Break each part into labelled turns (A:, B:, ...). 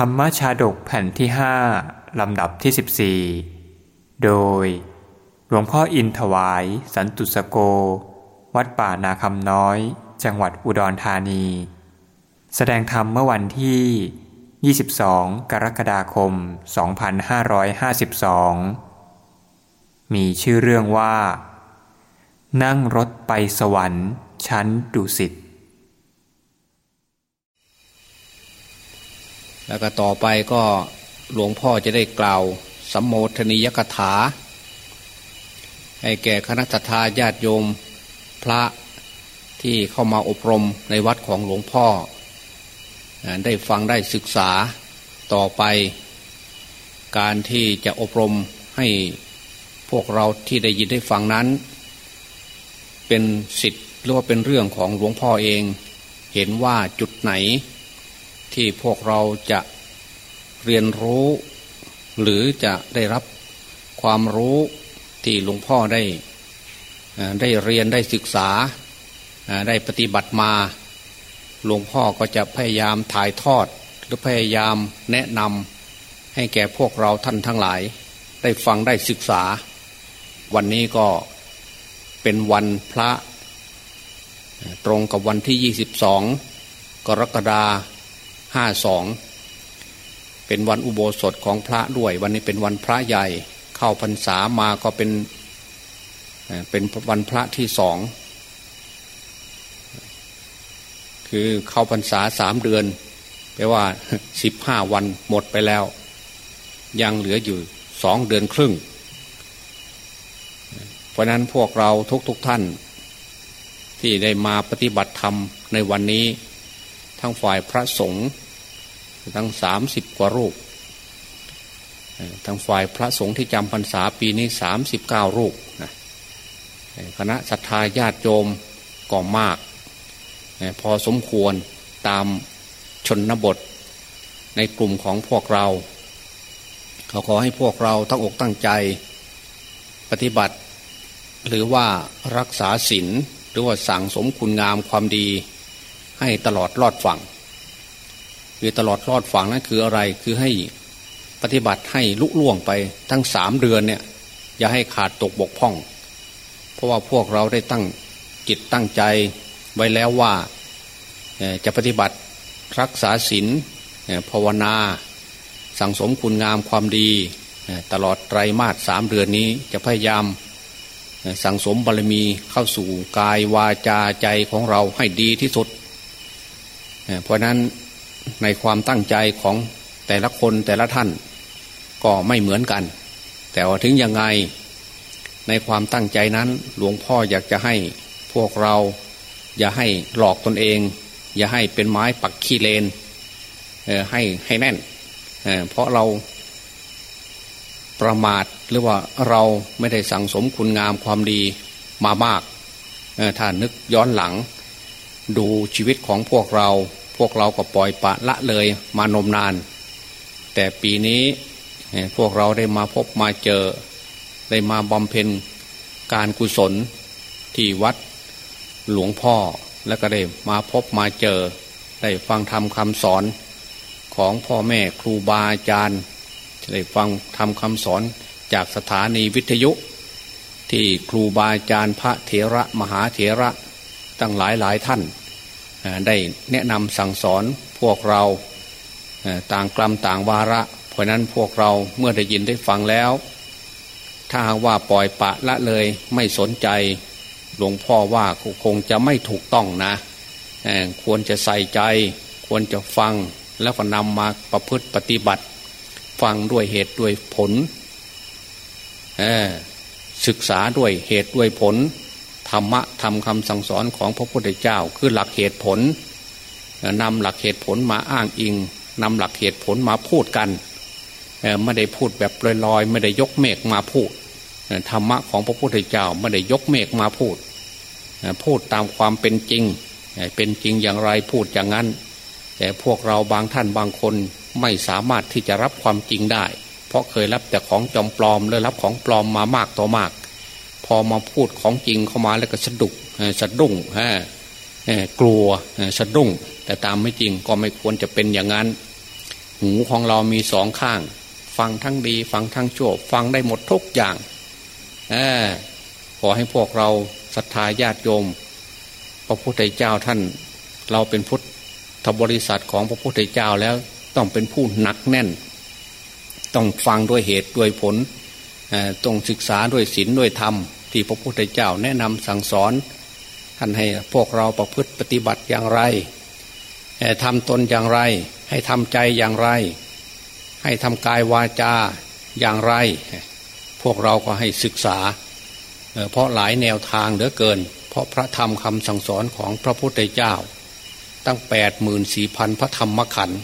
A: ธรรมชาดกแผ่นที่ห้าลำดับที่ 14 โดย หลวงพ่ออินถวายสันตุสโก วัดป่านาคำน้อย จังหวัดอุดรธานี แสดงธรรมเมื่อวันที่ 22 กรกฎาคม 2552 มีชื่อเรื่องว่า นั่งรถไปสวรรค์ชั้นดุสิต
B: แล้วก็ต่อไปก็หลวงพ่อจะได้กล่าวสัมโมทนียกถา ให้แก่คณะทาญาติโยมพระที่เข้ามาอบรมในวัดของหลวงพ่อ ได้ฟังได้ศึกษาต่อไป การที่จะอบรมให้พวกเราที่ได้ยินได้ฟังนั้น เป็นสิทธิ์หรือว่าเป็นเรื่องของหลวงพ่อเอง เห็นว่าจุดไหน ที่พวกเราจะเรียนรู้ หรือจะได้รับความรู้ที่หลวงพ่อได้ได้เรียนได้ศึกษาได้ปฏิบัติมา หลวงพ่อก็จะพยายามถ่ายทอด หรือพยายามแนะนำให้แก่พวกเราท่านทั้งหลาย ได้ฟังได้ศึกษา วันนี้ก็เป็นวันพระ ตรงกับวันที่ 22 กรกฎา ห้าสองเป็นวันอุโบสถของพระด้วย วันนี้เป็นวันพระใหญ่ เข้าพรรษามาก็เป็นเป็นวันพระที่สองคือเข้าพรรษาสามเดือนแปลว่าสิบห้าวันหมดไปแล้ว ยังเหลืออยู่สองเดือนครึ่ง เพราะนั้นพวกเราทุกๆทท่าน ที่ได้มาปฏิบัติธรรมในวันนี้ ทั้งฝ่ายพระสงฆ์ ทั้งสามสิบกว่ารูปทั้งฝ่ายพระสงฆ์ที่จำพรรษาปีนี้สามสิบเก้ารูปนะคณะศรัทธาญาติโยมก็มาก พอสมควรตามชนบทในกลุ่มของพวกเรา เขาขอให้พวกเราตั้งอกตั้งใจปฏิบัติ หรือว่ารักษาศีลหรือว่าสั่งสมคุณงามความดีให้ตลอดรอดฝั่ง คือตลอดรอดฝั่งนั้นคืออะไรคือให้ปฏิบัติให้ลุล่วงไปทั้งสามเดือนเนี่ย อย่าให้ขาดตกบกพร่อง เพราะว่าพวกเราได้ตั้งจิตตั้งใจไว้แล้วว่าจะปฏิบัติรักษาศีลภาวนา สังสมคุณงามความดี ตลอดไตรมาสสามเดือนนี้จะพยายามสังสมบารมีเข้าสู่กายวาจาใจของเราให้ดีที่สุด เพราะนั้น ในความตั้งใจของแต่ละคนแต่ละท่านก็ไม่เหมือนกัน แต่ว่าถึงยังไงในความตั้งใจนั้นหลวงพ่ออยากจะให้พวกเรา อย่าให้หลอกตนเอง อย่าให้เป็นไม้ปักขี้เลนให้ให้แน่นเเพราะเราประมาทหรือว่าเราไม่ได้สั่งสมคุณงามความดีมามากถ้านึกย้อนหลัง ดูชีวิตของพวกเรา พวกเราก็ปล่อยปะละเลยมานมนาน แต่ปีนี้พวกเราได้มาพบมาเจอ ได้มาบำเพ็ญการกุศลที่วัดหลวงพ่อแล้วก็ได้มาพบมาเจอ ได้ฟังธรรมคำสอนของพ่อแม่ครูบาอาจารย์ได้ฟังทำคำสอนจากสถานีวิทยุ ที่ครูบาอาจารย์พระเถระมหาเถระตั้งหลายหลายท่าน ได้แนะนำสั่งสอนพวกเราต่างกลัมต่างวาระ เพราะนั้นพวกเราเมื่อได้ยินได้ฟังแล้ว ถ้าว่าปล่อยปะละเลยไม่สนใจหลวงพ่อว่าคงจะไม่ถูกต้องนะ ควรจะใส่ใจ ควรจะฟังแล้วก็นำมาประพฤติปฏิบัติ ฟังด้วยเหตุด้วยผลศึกษาด้วยเหตุด้วยผล ธรรมะทำคำสั่งสอนของพระพุทธเจ้า คือหลักเหตุผลนำหลักเหตุผลมาอ้างอิงนำหลักเหตุผลมาพูดกันไม่ได้พูดแบบลอยๆ ไม่ได้ยกเมฆมาพูดธรรมะของพระพุทธเจ้าไม่ได้ยกเมฆมาพูด พูดตามความเป็นจริง เป็นจริงอย่างไรพูดอย่างนั้น แต่พวกเราบางท่านบางคนไม่สามารถที่จะรับความจริงได้ เพราะเคยรับแต่ของจอมปลอมและรับของปลอมมามากต่อมาก พอมาพูดของจริงเข้ามาแล้วก็สะดุกสะดุ้งฮะกลัวสะดุ้ง แต่ตามไม่จริงก็ไม่ควรจะเป็นอย่างนั้น หูของเรามีสองข้าง ฟังทั้งดี ฟังทั้งชั่ว ฟังได้หมดทุกอย่างอขอให้พวกเราศรัทธาญาติโยม พระพุทธเจ้าท่าน เราเป็นพุทธบริษัทของพระพุทธเจ้าแล้วต้องเป็นผู้หนักแน่น ต้องฟังด้วยเหตุด้วยผล ต้องศึกษาด้วยศีลด้วยธรรม ที่พระพุทธเจ้าแนะนำสั่งสอนท่านให้พวกเราประพฤติปฏิบัติอย่างไรทำตนอย่างไร ให้ทำใจอย่างไร ให้ทำกายวาจาอย่างไร พวกเราก็ให้ศึกษา เพราะหลายแนวทางเหลือเกิน เพราะพระธรรมคำสั่งสอนของพระพุทธเจ้า ตั้งแปดหมื่นสี่พันพระธรรมขันธ์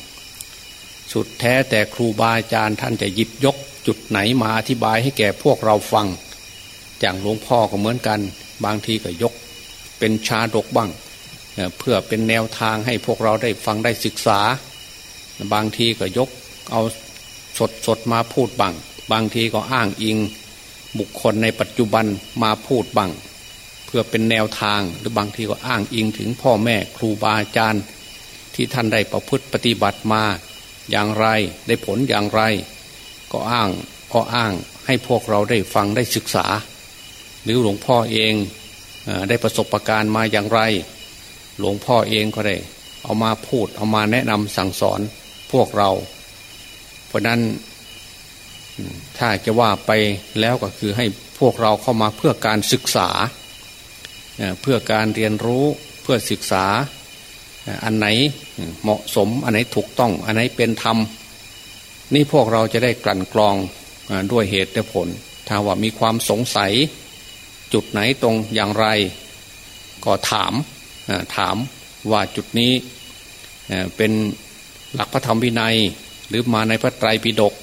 B: สุดแท้แต่ครูบาอาจารย์ท่านจะหยิบยก จุดไหนมาอธิบายให้แก่พวกเราฟัง อย่างหลวงพ่อก็เหมือนกัน บางทีก็ยก เป็นชาดกบ้างเพื่อเป็นแนวทางให้พวกเราได้ฟังได้ศึกษา บางทีก็ยกเอาสดสดมาพูดบ้างบางทีก็อ้างอิงบุคคลในปัจจุบันมาพูดบ้างเพื่อเป็นแนวทางหรือบางทีก็อ้างอิงถึงพ่อแม่ครูบาอาจารย์ ที่ท่านได้ประพฤติปฏิบัติมาอย่างไรได้ผลอย่างไร ก็อ้างก็อ้างให้พวกเราได้ฟังได้ศึกษา หรือหลวงพ่อเองได้ประสบะการณ์มาอย่างไร หลวงพ่อเองก็ได้ เอามาพูดเอามาแนะนำสั่งสอนพวกเรา เพราะนั้นถ้าจะว่าไปแล้วก็คือให้พวกเราเข้ามาเพื่อการศึกษา เพื่อการเรียนรู้เพื่อศึกษาอันไหนเหมาะสมอันไหนถูกต้อง อันไหนเป็นธรรม นี่พวกเราจะได้กลั่นกรองด้วยเหตุและผล ถ้าว่ามีความสงสัย จุดไหนตรงอย่างไร ก็ถามถามว่าจุดนี้เป็นหลักพระธรรมวินัย หรือมาในพระไตรปิฎก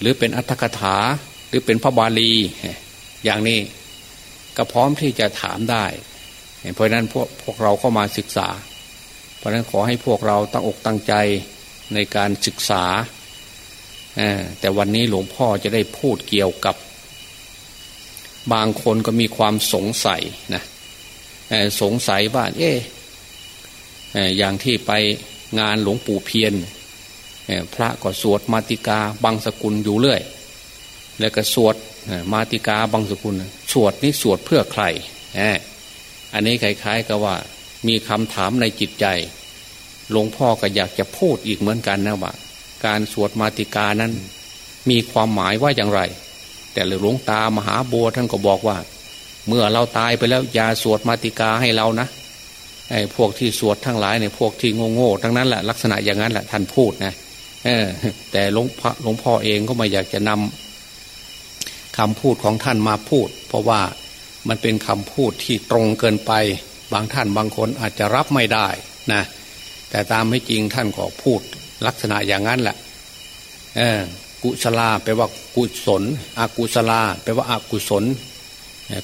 B: หรือเป็นอัตถกถาหรือเป็นพระบาลี อย่างนี้ก็พร้อมที่จะถามได้ เพราะนั้นพวกพวกเราเข้ามาศึกษา เพราะนั้นขอให้พวกเราตั้งอกตั้งใจในการศึกษา แต่วันนี้หลวงพ่อจะได้พูดเกี่ยวกับบางคนก็มีความสงสัยนะสงสัยว่าเอ๊อย่างที่ไปงานหลวงปู่เพียนพระก็สวดมาติกาบางสกุลอยู่เรื่อย แล้วก็สวดมาติกาบางสกุล สวดนี่สวดเพื่อใครอันนี้คล้ายๆกับว่า มีคำถามในจิตใจ หลวงพ่อก็อยากจะพูดอีกเหมือนกันนะว่า การสวดมาติกานั้น มีความหมายว่าอย่างไร แต่หลวงตามหาบัวท่านก็บอกว่า เมื่อเราตายไปแล้วอย่าสวดมาติกาให้เรานะไอ้พวกที่สวดทั้งหลายเนี่ยพวกที่โง่โง่ทั้งนั้นแหละลักษณะอย่างนั้นแหละท่านพูดนะเออ แต่หลวงพ่อหลวงพ่อเองก็ไม่อยากจะนำคำพูดของท่านมาพูด เพราะว่ามันเป็นคำพูดที่ตรงเกินไป บางท่านบางคนอาจจะรับไม่ได้นะแต่ตามไม่จริงท่านก็พูด ลักษณะอย่างนั้นแหละกุศลาแปลว่ากุศลอกุศลาแปลว่าอากุศล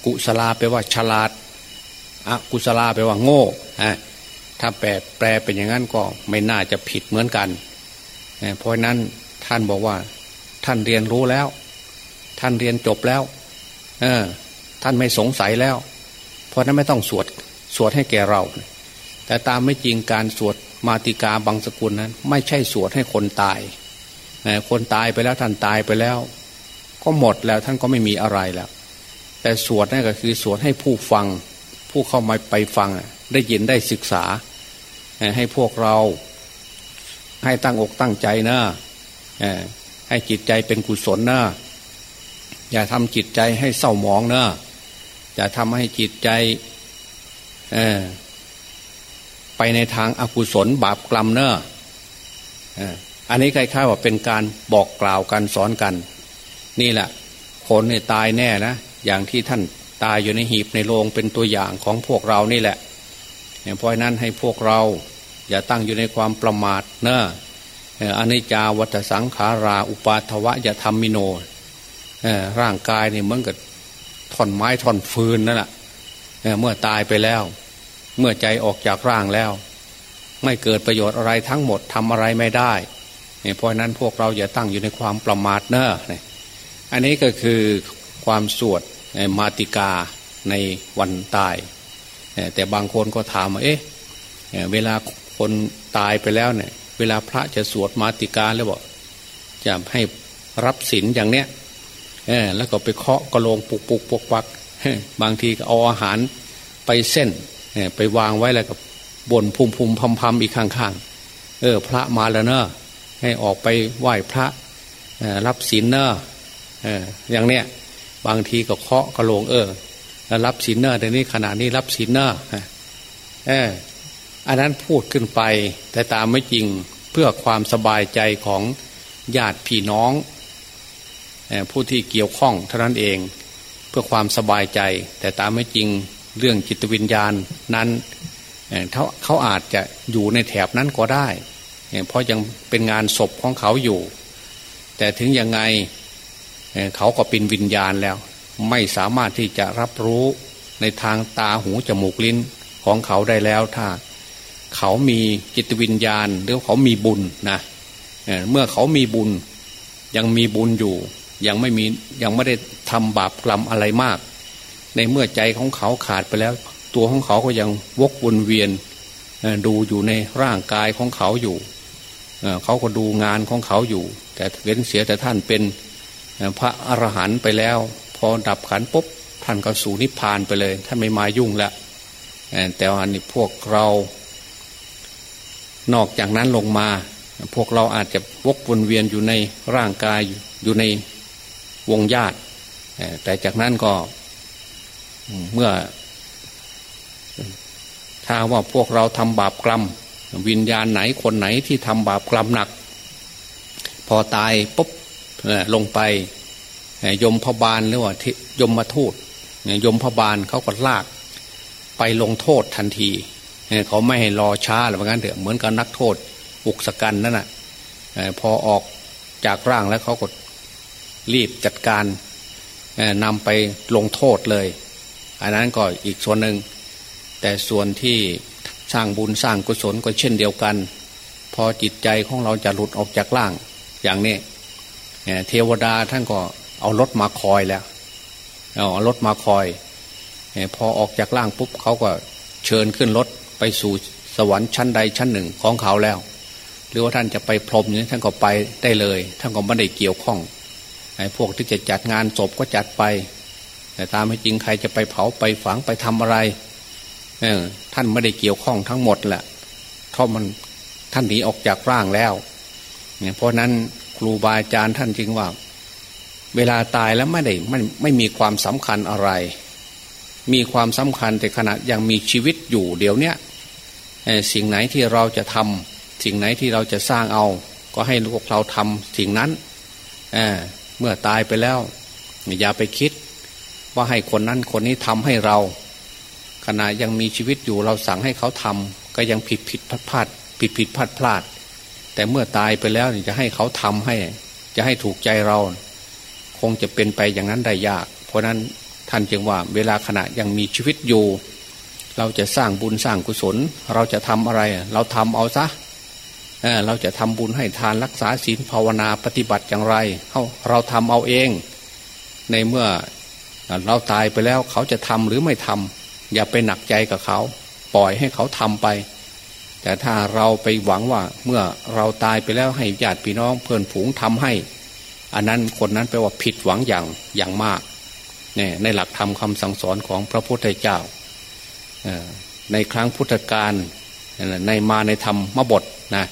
B: กุศลาแปลว่าฉลาดอกุศลาแปลว่าโง่ถ้าแปลแปลเป็นอย่างนั้นก็ไม่น่าจะผิดเหมือนกันเพราะนั้นท่านบอกว่า ท่านเรียนรู้แล้ว ท่านเรียนจบแล้วท่านไม่สงสัยแล้ว เพราะนั้นไม่ต้องสวดสวดให้แก่เรา แต่ตามไม่จริงการสวด มาติกาบางสกุลนั้น ไม่ใช่สวดให้คนตาย คนตายไปแล้วท่านตายไปแล้ว ก็หมดแล้วท่านก็ไม่มีอะไรแล้ว แต่สวดนั่นก็คือสวดให้ผู้ฟัง ผู้เข้ามาไปฟังได้ยินได้ศึกษา ให้พวกเราให้ตั้งอกตั้งใจนะให้จิตใจเป็นกุศลนะอย่าทำจิตใจให้เศร้าหมองนะอย่าทำให้จิตใจ ไปในทางอากุศลบาปกรรมเนอะอันนี้คล้ายๆว่าเป็นการบอกกล่าวกันสอนกัน นี่แหละ คนเนี่ยตายแน่นะอย่างที่ท่านตายอยู่ในหีบในโรงเป็นตัวอย่างของพวกเรานี่แหละเพราะนั้นให้พวกเรา อย่าตั้งอยู่ในความประมาทเนอะอนิจจาวัฏสังขารา อุปาทวะย่าทำมิโนร่างกายเนี่ยเหมือนกับท่อนไม้ท่อนฟืนนั่นแหละเมื่อตายไปแล้ว เมื่อใจออกจากร่างแล้ว ไม่เกิดประโยชน์อะไรทั้งหมดทำอะไรไม่ได้เพราะนั้นพวกเราอย่าตั้งอยู่ในความประมาทเนอะอันนี้ก็คือความสวดมาติกาในวันตาย แต่บางคนก็ถามว่าเอ๊ะเวลาคนตายไปแล้วเนี่ย เวลาพระจะสวดมาติกาแล้วบอกจะให้รับศีลอย่างเนี้ยแล้วก็ไปเคาะกระโลงปุกปุกปกปักบางทีก็เอาอาหารไปเส้น ไปวางไว้แล้วกับบนพุ่มพุ่มพัมพัมอีกข้างๆ เออ พระมาแล้วเนอะให้ออกไปไหว้พระรับศีลเนอะอย่างเนี้ยบางทีก็เคาะกระโลงเออรับศีลเนอะแต่นี้ขณะนี้รับศีลเนอะเอออันนั้นพูดขึ้นไป แต่ตามไม่จริงเพื่อความสบายใจของญาติพี่น้องผู้ที่เกี่ยวข้องเท่านั้นเอง เพื่อความสบายใจ แต่ตามไม่จริง เรื่องจิตวิญญาณนั้นเขาเขาอาจจะอยู่ในแถบนั้นก็ได้ เพราะยังเป็นงานศพของเขาอยู่ แต่ถึงยังไงเขาก็เป็นวิญญาณแล้ว ไม่สามารถที่จะรับรู้ในทางตาหูจมูกลิ้นของเขาได้แล้วถ้าเขามีจิตวิญญาณหรือเขามีบุญนะเมื่อเขามีบุญยังมีบุญอยู่ ยังไม่มียังไม่ได้ทำบาปกรรมอะไรมาก ในเมื่อใจของเขาขาดไปแล้ว ตัวของเขาก็ยังวกวนเวียนดูอยู่ในร่างกายของเขาอยู่เขาก็ดูงานของเขาอยู่ แต่เว้นเสียแต่ท่านเป็นพระอรหันต์ไปแล้ว พอดับขันปุ๊บท่านก็สู่นิพพานไปเลย ท่านไม่มายุ่งแล้วแต่อันนี้พวกเรา นอกจากนั้นลงมา พวกเราอาจจะวกวนเวียนอยู่ในร่างกายอยู่ในวงญาติ แต่จากนั้นก็ เมื่อ ถ้าว่าพวกเราทำบาปกรรม วิญญาณไหนคนไหนที่ทำบาปกรรมหนัก พอตายปุ๊บลงไปยมพบาลหรือว่ายมมาทูตยมพบาลเขาก็ลาก ไปลงโทษทันทีเขาไม่ให้รอช้าหรือว่างั้นเถอะเหมือนกับนักโทษอุกสกันนั่นแหะพอออกจากร่างแล้วเขาก็รีบจัดการนำไปลงโทษเลย อันนั้นก็อีกส่วนหนึ่ง แต่ส่วนที่สร้างบุญสร้างกุศลก็เช่นเดียวกัน พอจิตใจของเราจะหลุดออกจากร่างอย่างนี้เทวดาท่านก็เอารถมาคอยแล้วเอารถมาคอยพอออกจากร่างปุ๊บเขาก็เชิญขึ้นรถไปสู่สวรรค์ชั้นใดชั้นหนึ่งของเขาแล้ว หรือว่าท่านจะไปพรมนี้ท่านก็ไปได้เลย ท่านก็ไม่ได้เกี่ยวข้องไอ้พวกที่จะจัดงานศพก็จัดไป แต่ตามให้จริงใครจะไปเผาไปฝังไปทำอะไรเออท่านไม่ได้เกี่ยวข้องทั้งหมดแหละเพราะมันท่านหนีออกจากร่างแล้วเนี่ยเพราะนั้นครูบาอาจารย์ท่านจึงว่า เวลาตายแล้วไม่ได้ไม่ไม่มีความสำคัญอะไร มีความสำคัญแต่ขณะยังมีชีวิตอยู่เดี๋ยวนี้สิ่งไหนที่เราจะทำสิ่งไหนที่เราจะสร้างเอา ก็ให้พวกเราทำสิ่งนั้นเเมื่อตายไปแล้ว อย่าไปคิด ว่าให้คนนั้นคนนี้ทำให้เรา ขณะยังมีชีวิตอยู่เราสั่งให้เขาทำก็ยังผิดผิดพลาดพลาดผิดผิดพลาดพลาด แต่เมื่อตายไปแล้วจะให้เขาทำให้ จะให้ถูกใจเรา คงจะเป็นไปอย่างนั้นได้ยาก เพราะนั้นท่านจึงว่าเวลาขณะยังมีชีวิตอยู่ เราจะสร้างบุญสร้างกุศล เราจะทำอะไร เราทำเอาซะเเราจะทำบุญให้ทานรักษาศีลภาวนาปฏิบัติอย่างไรเราเราทำเอาเอง ในเมื่อ เราตายไปแล้วเขาจะทำหรือไม่ทำอย่าไปหนักใจกับเขา ปล่อยให้เขาทำไป แต่ถ้าเราไปหวังว่าเมื่อเราตายไปแล้วให้ญาติพี่น้องเพื่อนผูงทำให้ อันนั้นคนนั้นแปลว่าผิดหวังอย่างอย่างมากเนี่ยในหลักธรรมคำสั่งสอนของพระพุทธเจ้าในครั้งพุทธกาลในมาในธรรมมบทนะ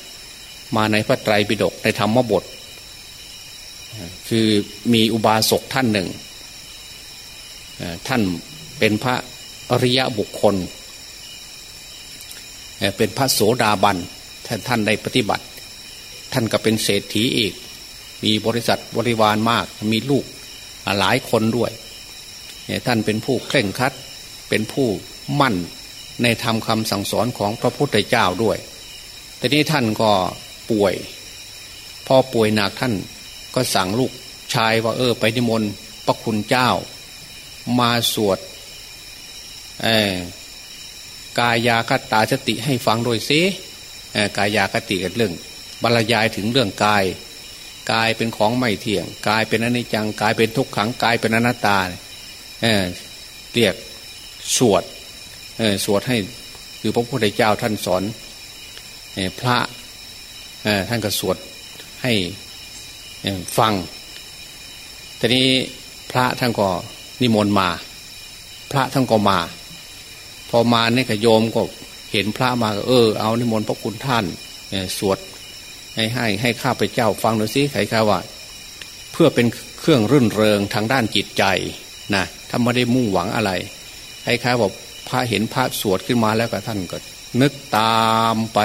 B: มาในพระไตรปิฎกในธรรมบท คือมีอุบาสกท่านหนึ่ง ท่านเป็นพระอริยะบุคคล เป็นพระโสดาบันท่านท่านได้ปฏิบัติ ท่านก็เป็นเศรษฐีอีก มีบริษัทบริวารมาก มีลูกหลายคนด้วย ท่านเป็นผู้เคร่งครัด เป็นผู้มั่นในธรรมคำสั่งสอนของพระพุทธเจ้าด้วย แต่นี้ท่านก็ป่วย พอป่วยหนักท่านก็สั่งลูกชายว่าเออไปนิมนต์พระคุณเจ้า มาสวดกายาคตาสติให้ฟังโดยซิกายาคติกับเรื่อง บรรยายถึงเรื่องกาย กายเป็นของไม่เที่ยง กายเป็นอนิจจังกายเป็นทุกขังกายเป็นอนัตตาเเรียกสวดสวดให้คือพระพุทธเจ้าท่านสอนพระท่านก็สวดให้ฟังทีนี้พระท่านก็ นิมนต์มา พระท่านก็มา พอมาเนี่ยก็โยมก็เห็นพระมาก็เออเอานิมนต์พระคุณท่านสวดให้ให้ให้ข้าพเจ้าฟังหน่อยสิใครข้าว่า เพื่อเป็นเครื่องรื่นเริงทางด้านจิตใจนะถ้าไม่ได้มุ่งหวังอะไรใครๆบอกพระเห็นพระสวดขึ้นมาแล้วก็ท่านก็ นึกตามไป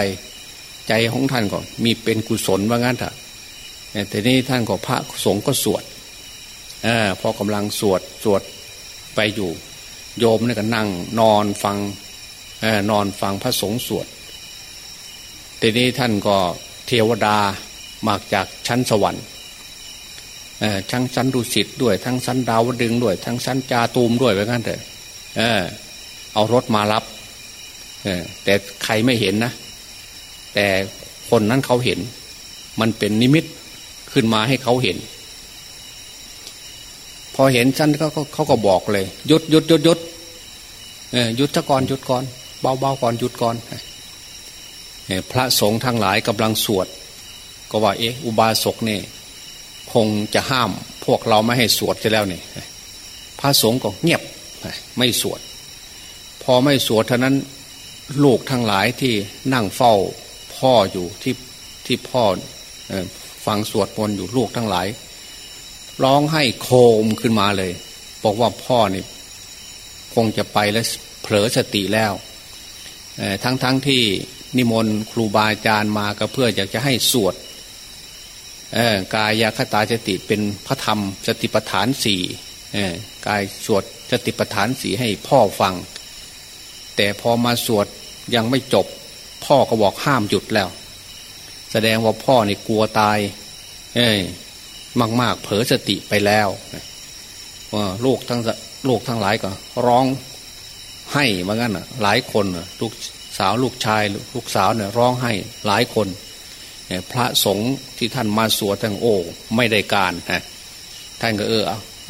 B: ใจของท่านก็มีเป็นกุศลว่างั้นเถอะแต่นี้ท่านก็พระสงฆ์ก็สวด อพอกำลังสวดสวดไปอยู่ โยมนี่ก็นั่งนอนฟังนอนฟังพระสงฆ์สวดทีนี้ท่านก็เทวดามาจากชั้นสวรรค์ทั้งชั้นดุสิตด้วย ทั้งชั้นดาวดึงด้วย ทั้งชั้นจาตูมด้วยไปงั้นเถอะเอารถมารับแต่ใครไม่เห็นนะ แต่คนนั้นเขาเห็น มันเป็นนิมิตขึ้นมาให้เขาเห็น พอเห็นชั้นเขาเขาก็บอกเลยหยุดหยุดหยุดหยุดเออหยุดซะก่อนหยุดก่อนเบาเบาก่อนหยุดก่อนพระสงฆ์ทั้งหลายกำลังสวด ก็ว่าเอ๊ะอุบาสกเนี่ยคงจะห้ามพวกเราไม่ให้สวดจะแล้วนี่พระสงฆ์ก็เงียบไม่สวด พอไม่สวดเท่านั้นลูกทั้งหลายที่นั่งเฝ้าพ่ออยู่ที่ที่พ่อฟังสวดมนต์อยู่ลูกทั้งหลาย ร้องให้โคมขึ้นมาเลย บอกว่าพ่อนี่คงจะไปแล้วเผลอสติแล้วทั้งๆทที่นิมนต์ครูบาอาจารย์มาก็เพื่ออยากจะให้สวดกายคตาสติเป็นพระธรรมสติปัฏฐานสี่กายสวดสติปัฏฐานสี่ให้พ่อฟัง แต่พอมาสวดยังไม่จบ พ่อก็บอกห้ามหยุดแล้ว แสดงว่าพ่อนี่กลัวตาย เอ้ย มาก ๆ เผลอสติไปแล้วว่าลูกทั้งลูกทั้งหลายก็ ร้องให้เหมือนกันหลายคนลูกสาวลูกชายลูกสาวเนี่ยร้องให้หลายคนพระสงฆ์ที่ท่านมาสวดทั้งโอ้ไม่ได้การนะท่านก็เออ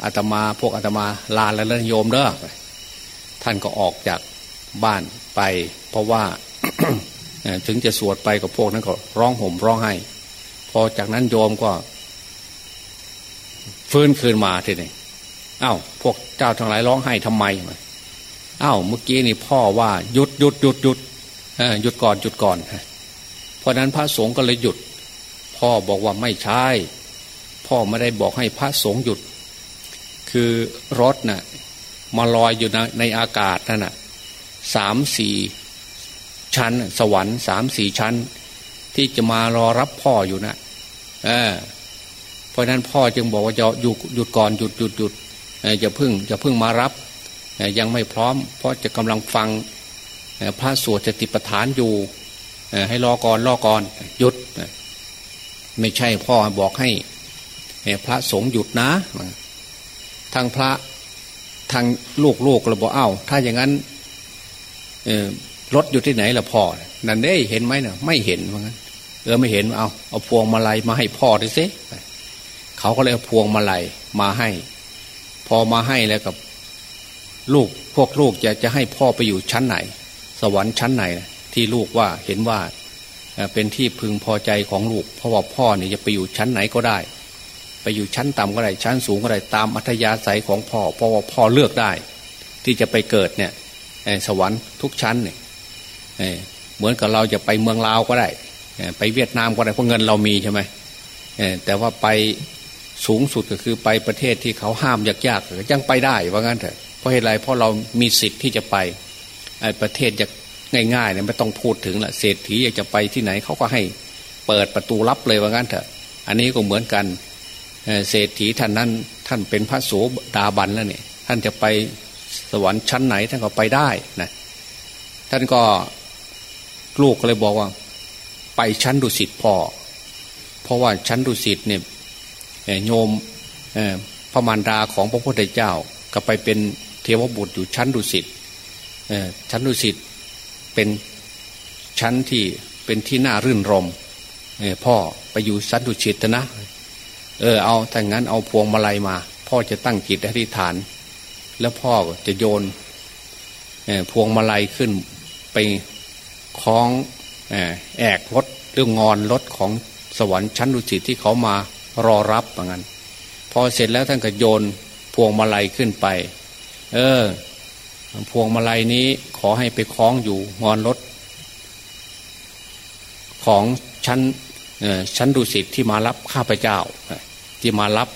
B: อาตมาพวกอาตมาลาแล้วนโยมเด้อท่านก็ออกจากบ้านไป เพราะว่าถึงจะสวดไปกับพวกนั้นก็ร้องห่มร้องไห้ พอจากนั้นโยมก็ ฟื้นคืนมาทีนี้อ้าวพวกเจ้าทั้งหลายร้องไห้ทำไมเอ้า เมื่อกี้นี่พ่อว่าหยุดหยุดหยุดหยุดหยุดก่อนหยุดก่อนเพราะนั้นพระสงฆ์ก็เลยหยุด พ่อบอกว่าไม่ใช่ พ่อไม่ได้บอกให้พระสงฆ์หยุด คือรถนะ่ะมาลอยอยู่ในในอากาศนั่นน่ะสามสี่ชั้น สวรรค์สามสี่ชั้น ที่จะมารอรับพ่ออยู่นะเออ ราะนั้นพ่อจึงบอกว่าจะหยุดหยุดก่อนหยุดหยุดหยุดจะพึ่งจะพึ่งมารับ ยังไม่พร้อม เพราะจะกำลังฟังพระสวดจติปฐานอยู่ให้รอก่อนรอก่อนหยุด ไม่ใช่พ่อบอกให้พระสงฆ์หยุดนะทางพระทางลูกลูกเราบอกเอ้า ถ้าอย่างนั้นรถอยู่ที่ไหนล่ะพ่อนั่นได้เห็นไหมเนาะไม่เห็นเหมือนกันเออไม่เห็นเอาเอาพวงมาลัยมาให้พ่อดิสิ เขาก็เลยเอาพวงมาลัยมาให้ พอมาให้แล้วกับลูกพวกลูกจะจะให้พ่อไปอยู่ชั้นไหน สวรรค์ชั้นไหน ที่ลูกว่าเห็นว่าเป็นที่พึงพอใจของลูก เพราะว่าพ่อเนี่ยจะไปอยู่ชั้นไหนก็ได้ ไปอยู่ชั้นต่ำก็ได้ชั้นสูงก็ได้ตามอัธยาศัยของพ่อ เพราะว่าพ่อเลือกได้ ที่จะไปเกิดเนี่ยสวรรค์ทุกชั้นเนี่ยเหมือนกับเราจะไปเมืองลาวก็ได้ ไปเวียดนามก็ได้เพราะเงินเรามีใช่ไหมแต่ว่าไป สูงสุดก็คือไปประเทศที่เขาห้ามยากๆยังไปได้ว่างั้นเถอะเพราะเหตุไรเพราะเรามีสิทธิ์ที่จะไปประเทศจะง่ายๆเนี่ยไม่ต้องพูดถึงละเศรษฐีอยากจะไปที่ไหนเขาก็ให้เปิดประตูรับเลยว่างั้นเถอะ อันนี้ก็เหมือนกันเศรษฐีท่านนั้นท่านเป็นพระโสดาบันแล้วเนี่ย ท่านจะไปสวรรค์ชั้นไหนท่านก็ไปได้นะท่านก็ลูกก็เลยบอกว่า ไปชั้นดุสิตพ่อเพราะว่าชั้นดุสิตเนี่ย โยมพระมารดาของพระพุทธเจ้าก็ไปเป็นเทวบุตรอยู่ชั้นดุสิตชั้นดุสิตเป็นชั้นที่เป็นที่น่ารื่นรมพ่อไปอยู่ชั้นดุสิตนะเออเอาถ้างั้นเอาพวงมาลัยมา พ่อจะตั้งจิตอธิษฐาน แล้วพ่อจะโยนพวงมาลัยขึ้นไปคล้องแอกรถรื่องงอนรถของสวรรค์ชั้นดุสิตที่เขามา รอรับเหมือนกันพอเสร็จแล้วท่านก็โยนพวงมาลัยขึ้นไป เออ พวงมาลัยนี้ขอให้ไปคล้องอยู่งอนรถ ของชั้นชั้นดุสิตที่มารับข้าพเจ้า ที่มารับ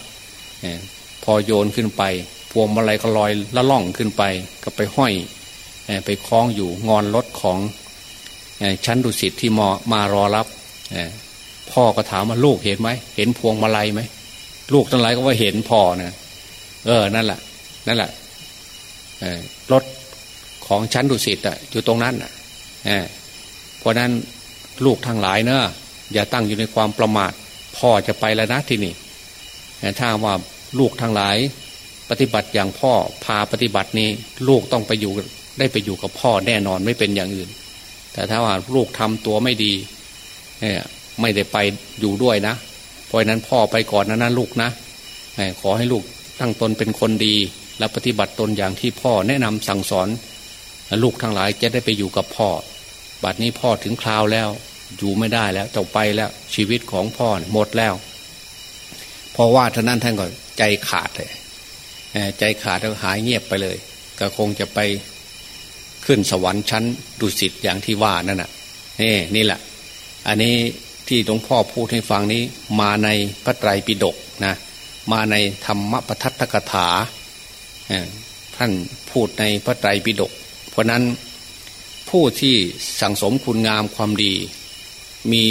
B: พอโยนขึ้นไป พวงมาลัยก็ลอยละล่องขึ้นไป ก็ไปห้อยไปคล้องอยู่งอนรถของชั้นดุสิตที่มามารอรับ พ่อก็ถามว่าลูกเห็นไหมเห็นพวงมาลัยไหมลูกทั้งหลายก็ว่าเห็นพ่อนะเออนั่นแหละนั่นแหละรถของชั้นดุสิตอะอยู่ตรงนั้นอะเพราะนั้นลูกทั้งหลายเนอะอย่าตั้งอยู่ในความประมาท พ่อจะไปแล้วนะที่นี่ถ้าว่าลูกทั้งหลายปฏิบัติอย่างพ่อพาปฏิบัตินี้ ลูกต้องไปอยู่ได้ไปอยู่กับพ่อแน่นอนไม่เป็นอย่างอื่น แต่ถ้าว่าลูกทำตัวไม่ดีเนี่ย ไม่ได้ไปอยู่ด้วยนะ เพราะนั้นพ่อไปก่อนนะนะลูกนะขอให้ลูกตั้งตนเป็นคนดี และปฏิบัติตนอย่างที่พ่อแนะนำสั่งสอน ลูกทั้งหลายจะได้ไปอยู่กับพ่อ บัดนี้พ่อถึงคราวแล้ว อยู่ไม่ได้แล้วจะไปแล้วชีวิตของพ่อหมดแล้วพอว่าท่านั้นท่านก็ใจขาดเลยใจขาดแล้วหายเงียบไปเลย ก็คงจะไปขึ้นสวรรค์ชั้นดุสิตอย่างที่ว่านั่นน่ะนี่นี่แหละ อันนี้ ที่หลวงพ่อพูดให้ฟังนี้มาในพระไตรปิฎกนะมาในธรรมปทัตถกถาท่านพูดในพระไตรปิฎกเพราะนั้นผู้ที่สั่งสมคุณงามความดี มี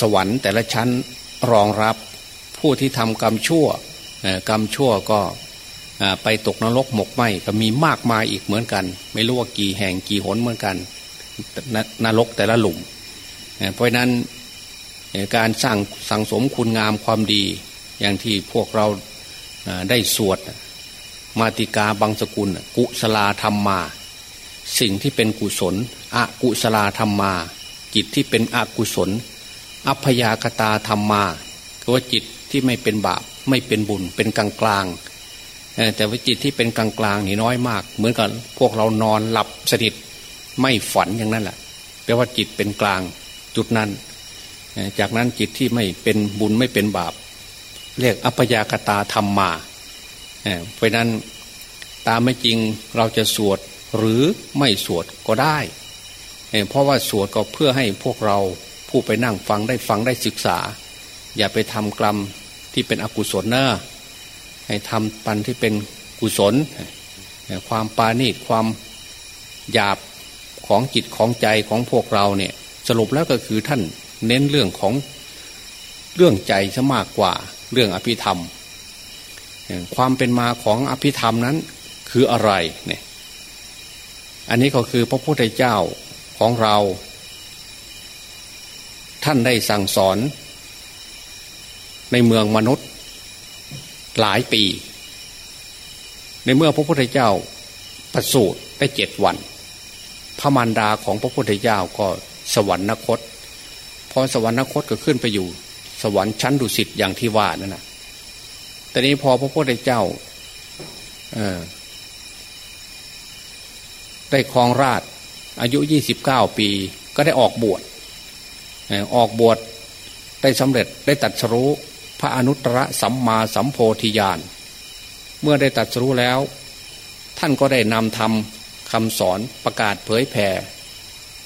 B: สวรรค์แต่ละชั้นรองรับ ผู้ที่ทำกรรมชั่วกรรมชั่วก็ไปตกนรกหมกไหมก็มีมากมายอีกเหมือนกัน ไม่รู้ว่ากี่แห่งกี่หนเหมือนกันนนรกแต่ละหลุม เพราะนั้นการสร้างสังสมคุณงามความดี อย่างที่พวกเราได้สวดมาติกาบางสกุล กุศลาธรรมมา สิ่งที่เป็นกุศลอกุศลาธรรมมา จิตที่เป็นอกุศล อัพยากตาธรรมมาคือว่าจิตที่ไม่เป็นบาปไม่เป็นบุญเป็นกลางกลางแต่ว่าจิตที่เป็นกลางกลางนี่น้อยมาก เหมือนกับพวกเรานอนหลับสนิทไม่ฝันอย่างนั้นแหละแปลว่าจิตเป็นกลาง จุดนั้น จากนั้นจิตที่ไม่เป็นบุญไม่เป็นบาป เรียกอัพยากตาธรรมมาเพราะนั้นตามไม่จริงเราจะสวดหรือไม่สวดก็ได้ เพราะว่าสวดก็เพื่อให้พวกเราผู้ไปนั่งฟังได้ฟังได้ศึกษา อย่าไปทำกรรมที่เป็นอกุศลเนอะให้ทำปันที่เป็นกุศล ความปานีตความหยาบของจิตของใจของพวกเราเนี่ย สรุปแล้วก็คือท่านเน้นเรื่องของเรื่องใจซะมากกว่าเรื่องอภิธรรม ความเป็นมาของอภิธรรมนั้นคืออะไรเนี่ยอันนี้ก็คือพระพุทธเจ้าของเรา ท่านได้สั่งสอน ในเมืองมนุษย์หลายปี ในเมื่อพระพุทธเจ้าประสูติได้เจ็ดวัน พระมารดาของพระพุทธเจ้าก็ สวรรคต พอสวรรคตก็ขึ้นไปอยู่ สวรรค์ชั้นดุสิตอย่างที่ว่านั่นนะแต่นี้พอพระพุทธเจ้าได้ครองราชอายุยี่สิบเก้าปี ก็ได้ออกบวชออกบวชได้สำเร็จได้ตัดสรู้พระอนุตตรสัมมาสัมโพธิญาณเมื่อได้ตัดสรู้แล้ว ท่านก็ได้นำทำคำสอนประกาศเผยแผ่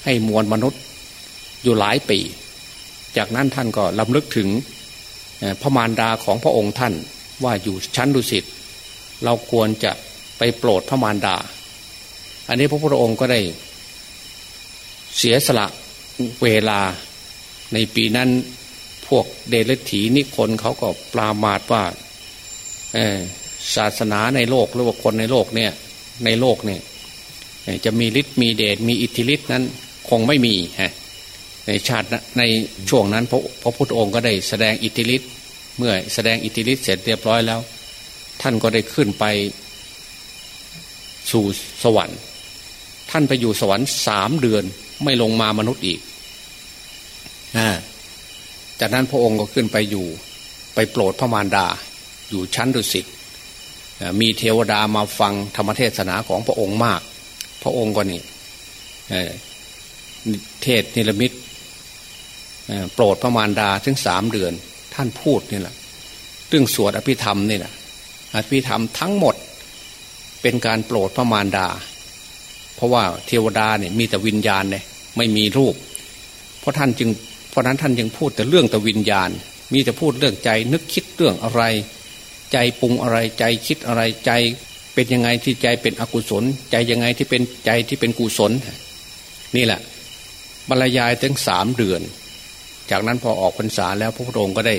B: ให้มวลมนุษย์ อยู่หลายปี จากนั้นท่านก็ลำลึกถึงพระมารดาของพระองค์ท่านว่าอยู่ชั้นดุสิตเราควรจะไปโปรดพระมารดา อันนี้พระพุทธองค์ก็ได้ เสียสละเวลาในปีนั้นพวกเดรัจฉีนิคนเขาก็ปรามาทว่าศาสนาในโลกหรือว่าคนในโลกเนี่ยในโลกเนี่ยจะมีฤทธิ์มีเดชมีอิทธิฤทธิ์นั้นคงไม่มีฮะ ในชาติในช่วงนั้นพระพระพุทธองค์ก็ได้แสดงอิทธิฤทธิ์เมื่อแสดงอิทธิฤทธิ์เสร็จเรียบร้อยแล้ว ท่านก็ได้ขึ้นไปสู่สวรรค์ ท่านไปอยู่สวรรค์สามเดือนไม่ลงมามนุษย์อีกจากนั้นพระองค์ก็ขึ้นไปอยู่ ไปโปรดพระมารดา อยู่ชั้นดุสิตมีเทวดามาฟังธรรมเทศนาของพระองค์มาก พระองค์ก็นี่เทศนิรมิต โปรดพระมารดาถึงสามเดือน ท่านพูดนี่แหละเรื่องสวดอภิธรรมนี่แหละอภิธรรมทั้งหมดเป็นการโปรดพระมารดา เพราะว่าเทวดาเนี่ยมีแต่วิญญาณเนี่ยไม่มีรูป เพราะท่านจึงเพราะนั้นท่านยังพูดแต่เรื่องแต่วิญญาณ มีแต่พูดเรื่องใจนึกคิดเรื่องอะไร ใจปรุงอะไรใจคิดอะไรใจเป็นยังไงที่ใจเป็นอกุศล ใจยังไงที่เป็นใจที่เป็นกุศล นี่แหละบรรยายถึงสามเดือน จากนั้นพอออกพรรษาแล้วพระพุทธองค์ก็ได้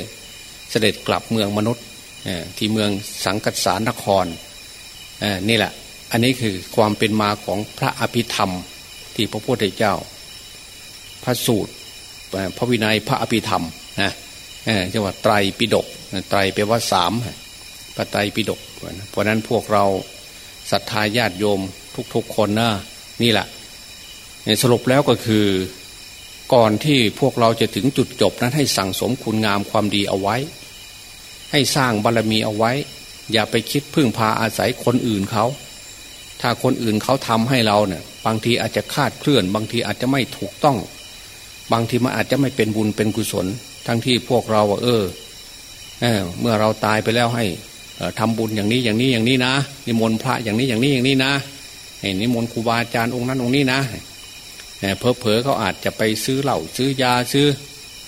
B: เสด็จกลับเมืองมนุษย์ที่เมืองสังกัสานครนี่แหละ อันนี้คือความเป็นมาของพระอภิธรรมที่พระพุทธเจ้า พระสูตรพระวินัยพระอภิธรรมนะเรียกว่าไตรปิฎกไตรแปลว่าสามพระไตรปิฎกเพราะนั้นพวกเราศรัทธาญาติโยมทุกๆคนนะนี่แหละสรุปแล้วก็คือ ก่อนที่พวกเราจะถึงจุดจบนั้นให้สั่งสมคุณงามความดีเอาไว้ ให้สร้างบารรมีเอาไว้ อย่าไปคิดพึ่งพาอาศัยคนอื่นเขา ถ้าคนอื่นเขาทำให้เราเนี่ยบางทีอาจจะคาดเคลื่อน บางทีอาจจะไม่ถูกต้อง บางทีมันอาจจะไม่เป็นบุญเป็นกุศล ทั้งที่พวกเราเออเออ เมื่อเราตายไปแล้วให้ทำบุญอย่างนี้อย่างนี้อย่างนี้นะนิมนต์พระอย่างนี้อย่างนี้อย่างนี้นะนิมนต์ครูบาอาจารย์องค์นั้นองค์นี้นะ เพอเพอเขาอาจจะไปซื้อเหล้าซื้อยาซื้อ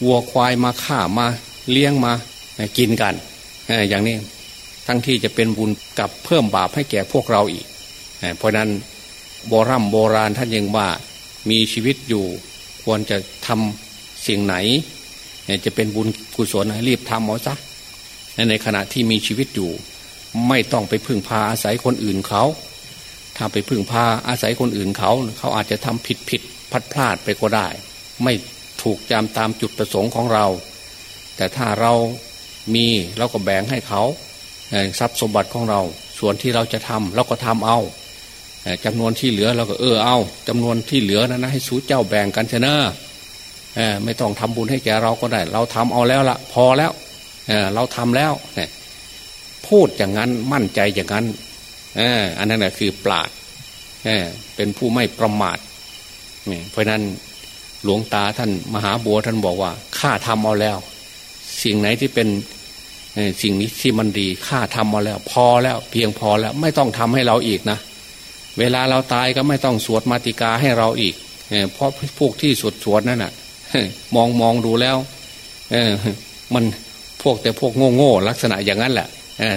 B: วัวควายมาฆ่ามาเลี้ยงมากินกันอย่างนี้ทั้งที่จะเป็นบุญกับเพิ่มบาปให้แก่พวกเราอีก เพราะนั้นโบรโบราณท่านยังว่ามีชีวิตอยู่ควรจะทำสิ่งไหน จะเป็นบุญกุศลรีบทำเอาซะในขณะที่มีชีวิตอยู่ ไม่ต้องไปพึ่งพาอาศัยคนอื่นเขา ถ้าไปพึ่งพาอาศัยคนอื่นเขา เขาอาจจะทำผิดผิด พัดพลาดไปก็ได้ ไม่ถูกจำตามจุดประสงค์ของเรา แต่ถ้าเรามีเราก็แบ่งให้เขาทรัพย์สมบัติของเรา ส่วนที่เราจะทำเราก็ทำเอาจำนวนที่เหลือเราก็เออเอาจำนวนที่เหลือนั้นนะให้สู้เจ้าแบ่งกันเถอะนะไม่ต้องทำบุญให้แกเราก็ได้ เราทำเอาแล้วละพอแล้วเราทำแล้วเนี่ยพูดอย่างนั้นมั่นใจอย่างนั้นอันนั้นแหละคือปราดเป็นผู้ไม่ประมาท เพราะนั้นหลวงตาท่านมหาบัวท่านบอกว่าข้าทำเอาแล้ว สิ่งไหนที่เป็นสิ่งนี้ที่มันดีข้าทำเอาแล้ว พอแล้วเพียงพอแล้วไม่ต้องทำให้เราอีกนะ เวลาเราตายก็ไม่ต้องสวดมาติกาให้เราอีกเพราะพวกที่สวดสวดนั่นน่ะมองมองดูแล้วเอมันพวกแต่พวกโง่โง่ลักษณะอย่างนั้นแหละ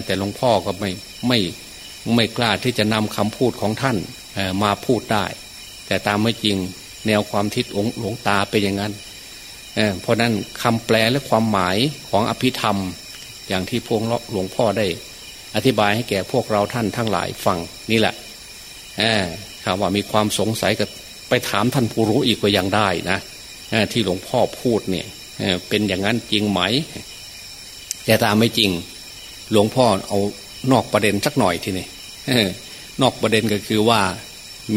B: แต่หลวงพ่อก็ไม่ไม่ไม่กล้าที่จะนำคำพูดของท่านมาพูดได้ แต่ตามไม่จริงแนวความทิศองหลวงตาเป็นอย่างนั้นเเพราะนั้นคำแปลและความหมายของอภิธรรม อย่างที่พวงหลวงพ่อได้ อธิบายให้แก่พวกเราท่านทั้งหลายฟังนี่แหละถามว่ามีความสงสัยก็ไปถามท่านผู้รู้อีกก็ยังได้นะที่หลวงพ่อพูดเนี่ยเป็นอย่างนั้นจริงไหม แต่ตามไม่จริง หลวงพ่อเอานอกประเด็นสักหน่อยทีนี้นอกประเด็นก็คือว่า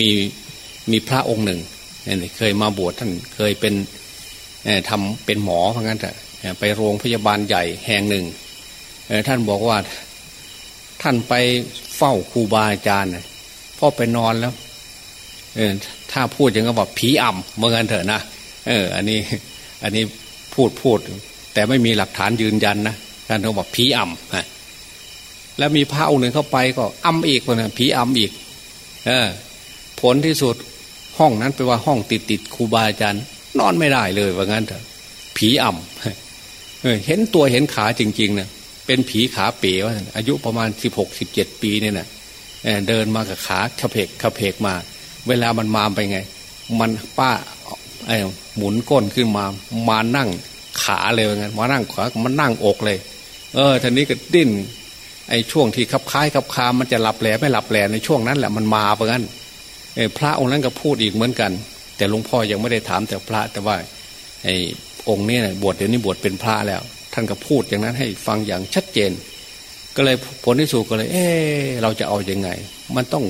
B: มี มีพระองค์หนึ่งเคยมาบวชท่านเคยเป็นทำเป็นหมอเพราะงั้นแต่ไปโรงพยาบาลใหญ่แห่งหนึ่งท่านบอกว่าท่านไปเฝ้าครูบาอาจารย์พ่อไปนอนแล้วถ้าพูดอย่างก็บอกผีอ่ำเมื่อกันเถอะนะเออ อันนี้อันนี้พูดพูด แต่ไม่มีหลักฐานยืนยันนะท่านเขาบอกผีอ่ำฮะแล้วมีพระองค์หนึ่งเข้าไปก็อ่ำอีกคนนะผีอ่ำอีก เออ ผลที่สุด ห้องนั้นไปว่าห้องติดติดครูบาอาจารย์ นอนไม่ได้เลยว่างั้นเถอะผีอ่ำเห็นตัวเห็นขาจริงๆเนะเป็นผีขาเป๋วอายุประมาณสิบหกสิบเจ็ดปีเนี่ยนะเดินมากับขาขเพกขเพกมา เวลามันมาไปไง มันป้าไอ้หมุนก้นขึ้นมา มานั่งขาเลยว่างั้นมานั่งขามันนั่งอกเลย เออทีนี้ก็ดิ้นไอ้ช่วงที่คับคล้ายคับคามันจะหลับแหลไม่หลับแหลในช่วงนั้นแหละมันมาเพราะงั้น พระองค์นั้นก็พูดอีกเหมือนกัน แต่หลวงพ่อยังไม่ได้ถามแต่พระแต่ว่าไอ้องค์นี้นะบวชเดี๋ยวนี้บวชเป็นพระแล้ว ท่านก็พูดอย่างนั้นให้ฟังอย่างชัดเจน ก็เลยผลที่สุดก็เลย เออเราจะเอาอยัางไง มันต้อง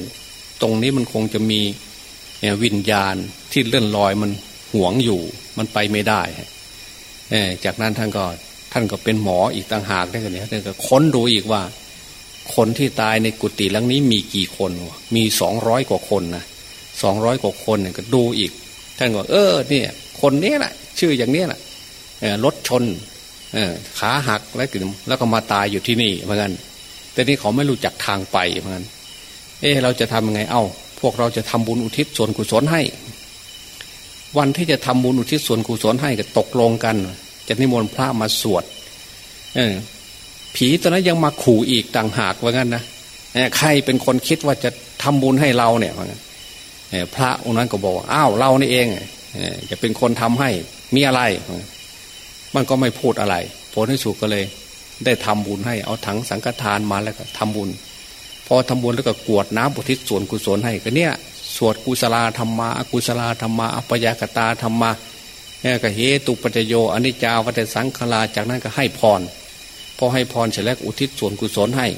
B: ตรงนี้มันคงจะมีวิญญาณที่เลื่อนลอยมันห่วงอยู่ มันไปไม่ได้จากนั้นท่านก็ท่านก็เป็นหมออีกต่างหากได้กันเนี่ยท่านก็ค้นดูอีกว่า คนที่ตายในกุฏิหลังนี้มีกี่คน มีสองร้อยกว่าคนนะ สองร้อยกว่าคนเนี่ยก็ดูอีก ท่านบอกเออเนี่ยคนนี้แหละชื่ออย่างนี้แหละรถชนขาหักแล้วแล้วก็มาตายอยู่ที่นี่เหมือนกันแต่นี่เขาไม่รู้จักทางไปเหมือนกันเออเราจะทำยังไงเอ้า พวกเราจะทำบุญอุทิศส่วนกุศลให้ วันที่จะทำบุญอุทิศส่วนกุศลให้ก็ตกลงกัน จะนิมนต์พระมาสวดเออผีตอนนั้นยังมาขู่อีกต่างหากว่างั้นนะใครเป็นคนคิดว่าจะทำบุญให้เราเนี่ย พระองค์นั้นก็บอกอ้าวเรานี่เองจะเป็นคนทำให้มีอะไร มันก็ไม่พูดอะไรผลที่สุดก็เลย ได้ทำบุญให้เอาถังสังฆทานมาแล้วก็ทำบุญ พอทำบุญแล้วก็กวดน้ำบุทิศส่วนกุศลให้ก็เนี่ยสวดกุศลาธรรมะอกุศลาธรรมะอปยากตาธรรมะเนี่ยก็เฮตุปัจโยอนิจจาวัตสังขลาจากนั้นก็ให้พรพอให้พรเสร็จแล้วอุทิศส่วนกุศลให้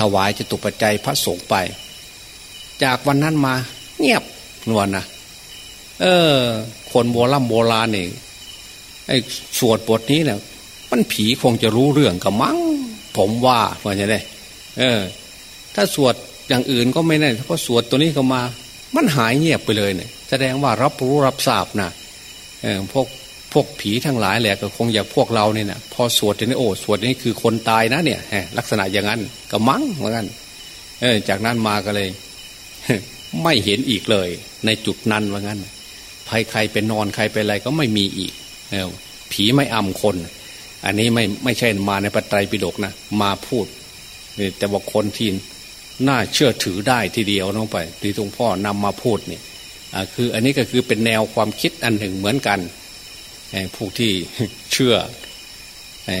B: ถวายจตุปัจจัยพระสงฆ์ไป จากวันนั้นมา เงียบนวลนะเออ คนโบราณโบราณเนี่ยไอ้สวดบทนี้เนี่ยมันผีคงจะรู้เรื่องกับมั้งผมว่าว่าจะได้เออ ถ้าสวดอย่างอื่นก็ไม่แน่เพราะสวดตัวนี้เข้ามา มันหายเงียบไปเลยเนี่ย แสดงว่ารับรู้รับทราบนะเออพวกพวกผีทั้งหลายแหละก็คงอย่างพวกเราเนี่ยนะพอสวดนี้โอ้สวดนี้คือคนตายนะเนี่ยลักษณะอย่างนั้นก็มั้งเหมือนกันเออจากนั้นมาก็เลย ไม่เห็นอีกเลย ในจุดนั้นว่างั้นใครใครเป็นนอนใครเป็นอะไรก็ไม่มีอีกผีไม่อำคน อันนี้ไม่ไม่ใช่มาในปัจจัยปิฎกนะมาพูดแต่ว่าคนที่น่าเชื่อถือได้ทีเดียวน้องไปที่หลวงพ่อนำมาพูดนี่คืออันนี้ก็คือเป็นแนวความคิดอันหนึ่งเหมือนกันผู้ที่เชื่อ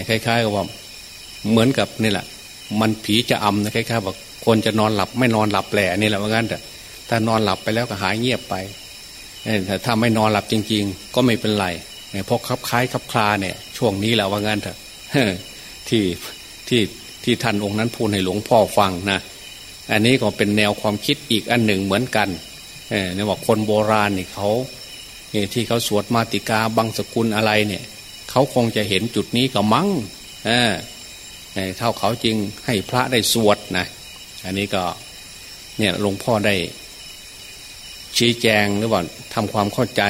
B: คล้ายๆกับว่าเหมือนกับนี่แหละ มันผีจะอำนะคล้ายๆว่า คนจะนอนหลับไม่นอนหลับแหล่นี่แหละว่างั้นแต่ถ้านอนหลับไปแล้วก็หายเงียบไปแต่ถ้าไม่นอนหลับจริง ๆ ก็ไม่เป็นไรเพราะคับคล้ายคับคลาเนี่ย ช่วงนี้แหละว่างั้นเถอะที่ที่ที่ท่านองค์นั้นพูดให้หลวงพ่อฟังนะอันนี้ก็เป็นแนวความคิดอีกอันหนึ่งเหมือนกันเนี่ยว่าคนโบราณนี่เขาที่เขาสวดมาติกาบังสกุลอะไรเนี่ยเขาคงจะเห็นจุดนี้ก็มั้งเเท่าเขาจริงให้พระได้สวดนะ อันนี้ก็เนี่ยหลวงพ่อได้ ชี้แจงหรือว่าทำความเข้าใจ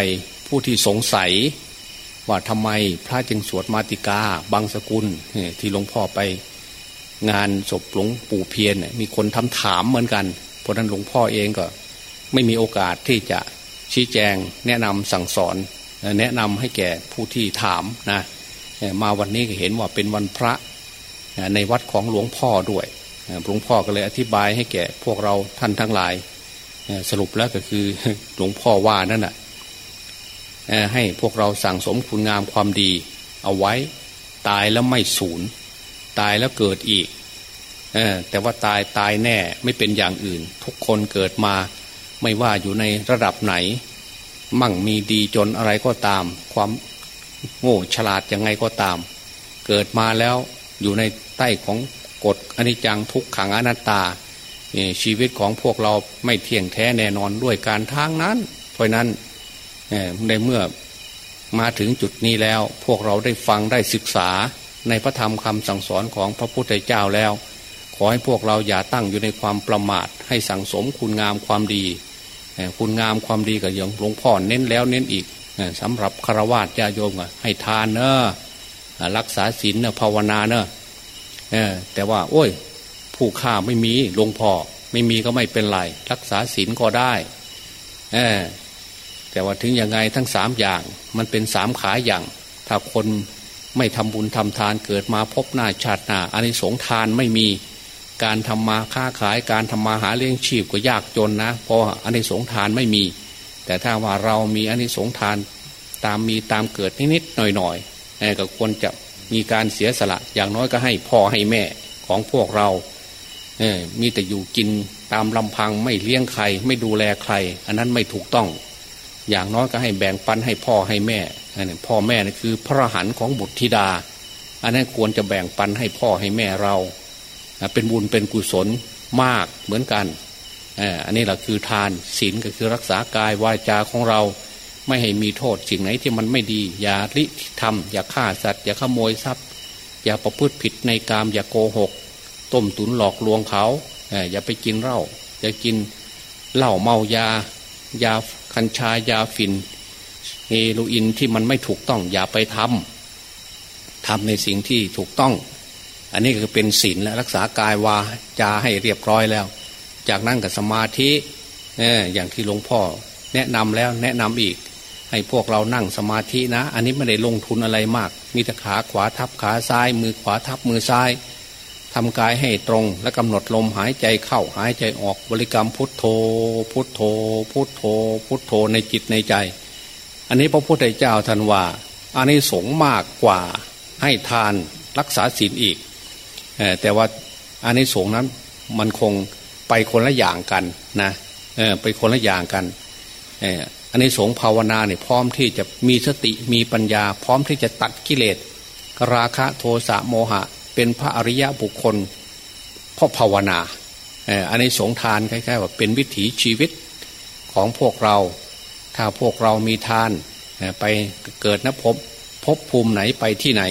B: ผู้ที่สงสัย ว่าทำไมพระจึงสวดมาติกาบางสกุลที่หลวงพ่อไปงานศพหลวงปู่เพียรมีคนทำถามเหมือนกัน เพราะนั้นหลวงพ่อเองก็ ไม่มีโอกาสที่จะชี้แจงแนะนำสั่งสอน แนะนำให้แก่ผู้ที่ถามนะมาวันนี้ก็เห็นว่าเป็นวันพระในวัดของหลวงพ่อด้วย หลวงพ่อก็เลยอธิบายให้แก่พวกเราท่านทั้งหลาย สรุปแล้วก็คือหลวงพ่อว่านั่นแหะให้พวกเราสั่งสมคุณงามความดี เอาไว้ตายแล้วไม่สูญตายแล้วเกิดอีกแต่ว่าตายตายแน่ไม่เป็นอย่างอื่น ทุกคนเกิดมา ไม่ว่าอยู่ในระดับไหน มั่งมีดีจนอะไรก็ตาม ความโง่ฉลาดยังไงก็ตาม เกิดมาแล้วอยู่ในใต้ของ กฎอนิจจังทุกขังอนัตตา ชีวิตของพวกเราไม่เที่ยงแท้แน่นอนด้วยการทางนั้น เพราะนั้นในเมื่อมาถึงจุดนี้แล้ว พวกเราได้ฟังได้ศึกษาในพระธรรมคำสั่งสอนของพระพุทธเจ้าแล้ว ขอให้พวกเราอย่าตั้งอยู่ในความประมาท ให้สั่งสมคุณงามความดี คุณงามความดีกับอย่างหลวงพ่อเน้นแล้วเน้นอีกสำหรับฆราวาสญาโยมให้ทานเนอะรักษาศีลเนอะภาวนาเนอะ แต่ว่า โอ้ย ผู้ฆ่าไม่มีหลวงพ่อไม่มีก็ไม่เป็นไร รักษาศีลก็ได้แต่ว่าถึงยังไงทั้งสามอย่าง มันเป็นสามขาอย่าง ถ้าคนไม่ทำบุญทำทานเกิดมาพบหน้าชาติหน้าอันนี้สงทานไม่มีการทำมาค้าขายการทำมาหาเลี้ยงชีพก็ยากจนนะ เพราะอันนี้สงทานไม่มี แต่ถ้าว่าเรามีอันนี้สงทานตามมีตามเกิดนิดๆหน่อยๆก็ควรจะ มีการเสียสละอย่างน้อยก็ให้พ่อให้แม่ของพวกเราเออมีแต่อยู่กินตามลำพังไม่เลี้ยงใคร ไม่ดูแลใคร อันนั้นไม่ถูกต้อง อย่างน้อยก็ให้แบ่งปันให้พ่อให้แม่พ่อแม่นี่คือพระหันของบุตรธิดา อันนั้นควรจะแบ่งปันให้พ่อให้แม่เราเป็นบุญเป็นกุศลมากเหมือนกันอันนี้แหละคือทานศีลก็คือรักษากายวาจาของเรา ไม่ให้มีโทษสิ่งไหนที่มันไม่ดี อย่าริทำอย่าฆ่าสัตว์ อย่าขโมยทรัพย์ อย่าประพฤติผิดในกาม อย่าโกหก ต้มตุนหลอกลวงเขา อย่าไปกินเหล้า อย่ากินเหล้าเมายา ยาคัญชายาฝิ่นเฮโรอีนที่มันไม่ถูกต้อง อย่าไปทำทำในสิ่งที่ถูกต้อง อันนี้คือเป็นศีลและรักษากายวาจาให้เรียบร้อยแล้ว จากนั้นกับสมาธิอย่างที่หลวงพ่อแนะนำแล้วแนะนำอีก ให้พวกเรานั่งสมาธินะ อันนี้ไม่ได้ลงทุนอะไรมาก มีแต่ขาขวาทับขาซ้าย มือขวาทับมือซ้ายทำกายให้ตรงและกำหนดลมหายใจเข้าหายใจออกบริกรรมพุทโธ พุทโธ พุทโธ พุทโธในจิตในใจ อันนี้พระพุทธเจ้าท่านว่าอันนี้สงมากกว่าให้ทานรักษาศีลอีก แต่ว่าอันนี้สงนั้นมันคงไปคนละอย่างกันนะไปคนละอย่างกัน อันนี้สงภาวนาเนี่ยพร้อมที่จะมีสติมีปัญญา พร้อมที่จะตัดกิเลสราคะโทสะโมหะ เป็นพระอริยะบุคคลเพราะภาวนาอันนี้สงทานคล้ายๆว่าเป็นวิถีชีวิตของพวกเรา ถ้าพวกเรามีทานไปเกิดนะพบพบภูมิไหนไปที่ไหน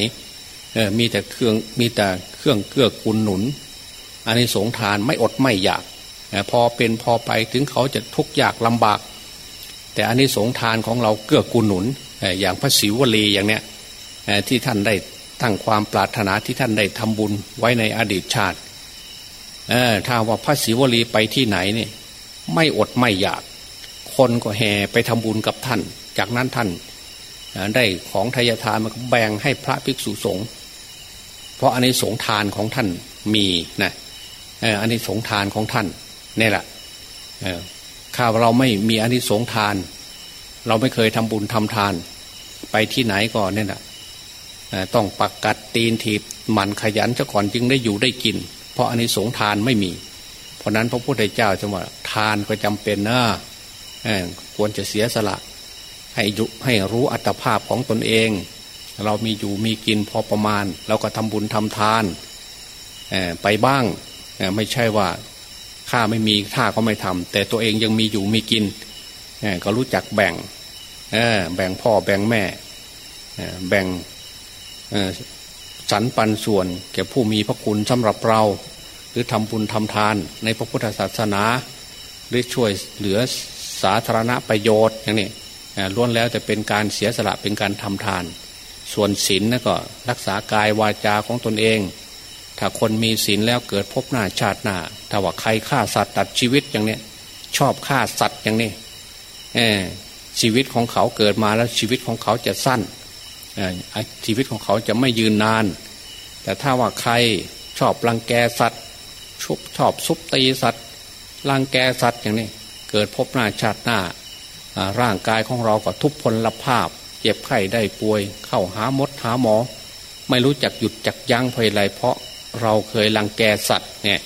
B: มีแต่เครื่องมีแต่เครื่องเกื้อกูลหนุนอันนี้สงทานไม่อดไม่อยาก พอเป็นพอไปถึงเขาจะทุกข์ยากลำบาก แต่อันนี้สงทานของเราเกื้อกูลหนุนอย่างพระศิวลีอย่างเนี้ยที่ท่านได้ตั้งความปรารถนาที่ท่านได้ทำบุญไว้ในอดีตชาติถ้าว่าพระศิวลีไปที่ไหนเนี่ยไม่อดไม่อยาก คนก็แห่ไปทำบุญกับท่าน จากนั้นท่านได้ของทายทานมาแบ่งให้พระภิกษุสงฆ์เพราะอันนี้สงทานของท่านมีนะอันนี้สงทานของท่านนี่แหละ ข้าเราไม่มีอันนี้สงทาน เราไม่เคยทำบุญทำทาน ไปที่ไหนก่อนเนี่ยนะต้องปักกัดตีนถีบหมันขยันซะก่อนจึงได้อยู่ได้กิน เพราะอันนี้สงทานไม่มี เพราะนั้นพระพุทธเจ้าจะว่าทานก็จำเป็นนะควรจะเสียสละ ให้ยุให้รู้อัตภาพของตนเอง เรามีอยู่มีกินพอประมาณ เราก็ทำบุญทำทานไปบ้างไม่ใช่ว่า ข้าไม่มีข้าก็ไม่ทำแต่ตัวเองยังมีอยู่มีกินก็รู้จักแบ่งแบ่งพ่อแบ่งแม่แบ่งสรรปันส่วนแก่ผู้มีพระคุณสำหรับเรา หรือทำบุญทำทานในพระพุทธศาสนา หรือช่วยเหลือสาธารณประโยชน์อย่างนี้ล้วนแล้วจะเป็นการเสียสละเป็นการทำทาน ส่วนศีลนก็รักษากายวาจาของตนเอง ถ้าคนมีศีลแล้วเกิดพบหน้าชาติหน้าถ้าว่าใครฆ่าสัตว์ตัดชีวิตอย่างนี้ชอบฆ่าสัตว์อย่างนี้ชีวิตของเขาเกิดมาแล้วชีวิตของเขาจะสั้นชีวิตของเขาจะไม่ยืนนาน แต่ถ้าว่าใครชอบรังแกสัตว์ชอบชอบซุบตีสัตว์รังแกสัตว์อย่างนี้ เกิดพบหน้าชาติหน้า ร่างกายของเราก็ทุพพลภาพ เจ็บไข้ได้ป่วย เข้าหามดหาหมอ ไม่รู้จักหยุดจักยั้งเพราะอะไรเพราะ เราเคยรังแกสัตว์เนี่ย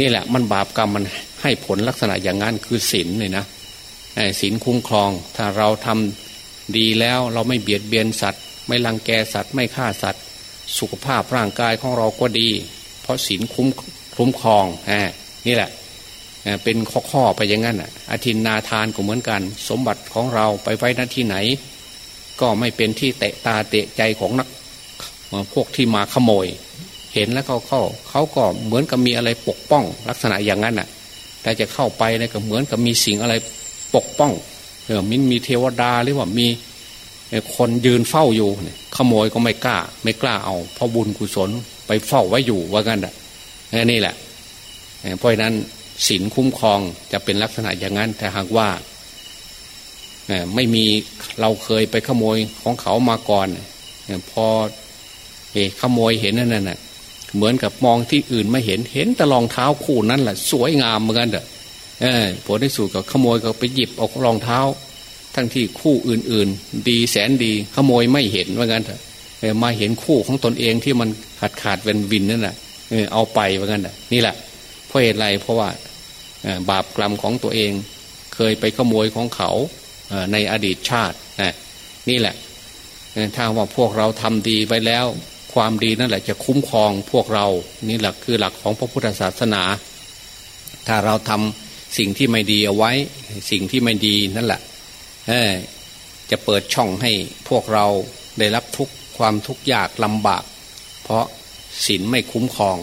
B: นี่แหละมันบาปกรรมมันให้ผลลักษณะอย่างนั้นคือศีลเลยนะศีลคุ้มครอง ถ้าเราทำดีแล้วเราไม่เบียดเบียนสัตว์ ไม่ลังแกสัตว์ ไม่ฆ่าสัตว์ สุขภาพร่างกายของเราก็ดี เพราะศีลคุ้มคุ้มครองนี่แหละเป็นข้อข้อไปอย่างนั้นอะอธินนาทานก็เหมือนกัน สมบัติของเราไปไว้หน้าที่ไหน ก็ไม่เป็นที่เตะตาเตะใจของนักพวกที่มาขโมย เห็นแล้วเขาเข้าเขาก็เหมือนกับมีอะไรปกป้อง ลักษณะอย่างนั้นอะแต่จะเข้าไปเนี่ยก็เหมือนกับมีสิ่งอะไรปกป้องเออมินมีเทวดาหรือว่ามีคนยืนเฝ้าอยู่ขโมยก็ไม่กล้า ไม่กล้าเอาเพราะบุญกุศลไปเฝ้าไว้อยู่ว่ากันนี่แหละเพราะนั้นศีลคุ้มครองจะเป็นลักษณะอย่างนั้นแต่หากว่าไม่มีเราเคยไปขโมยของเขามาก่อนพอขโมยเห็นนั่นน่ะ เหมือนกับมองที่อื่นไม่เห็นเห็นแต่รองเท้าคู่นั้นแหละสวยงามเหมือนกันเด้อผลที่สุดก็ขโมยก็ไปหยิบเอารองเท้า ทั้งที่คู่อื่นๆ ดีแสนดีขโมยไม่เห็นว่างั้นเถอะมาเห็นคู่ของตนเองที่มันขาดขาดเวนวินนั่นแหละเอาไปว่างั้นนี่แหละเพราะเหตุไรเพราะว่าบาปกรรมของตัวเอง เคยไปขโมยของเขาในอดีตชาตินี่แหละถ้าว่าพวกเราทำดีไปแล้ว ความดีนั่นแหละจะคุ้มครองพวกเรานี่แหละคือหลักของพระพุทธศาสนา ถ้าเราทำสิ่งที่ไม่ดีเอาไว้ สิ่งที่ไม่ดีนั่นแหละจะเปิดช่องให้พวกเราได้รับทุกความทุกข์ยากลำบาก เพราะศีลไม่คุ้มครอง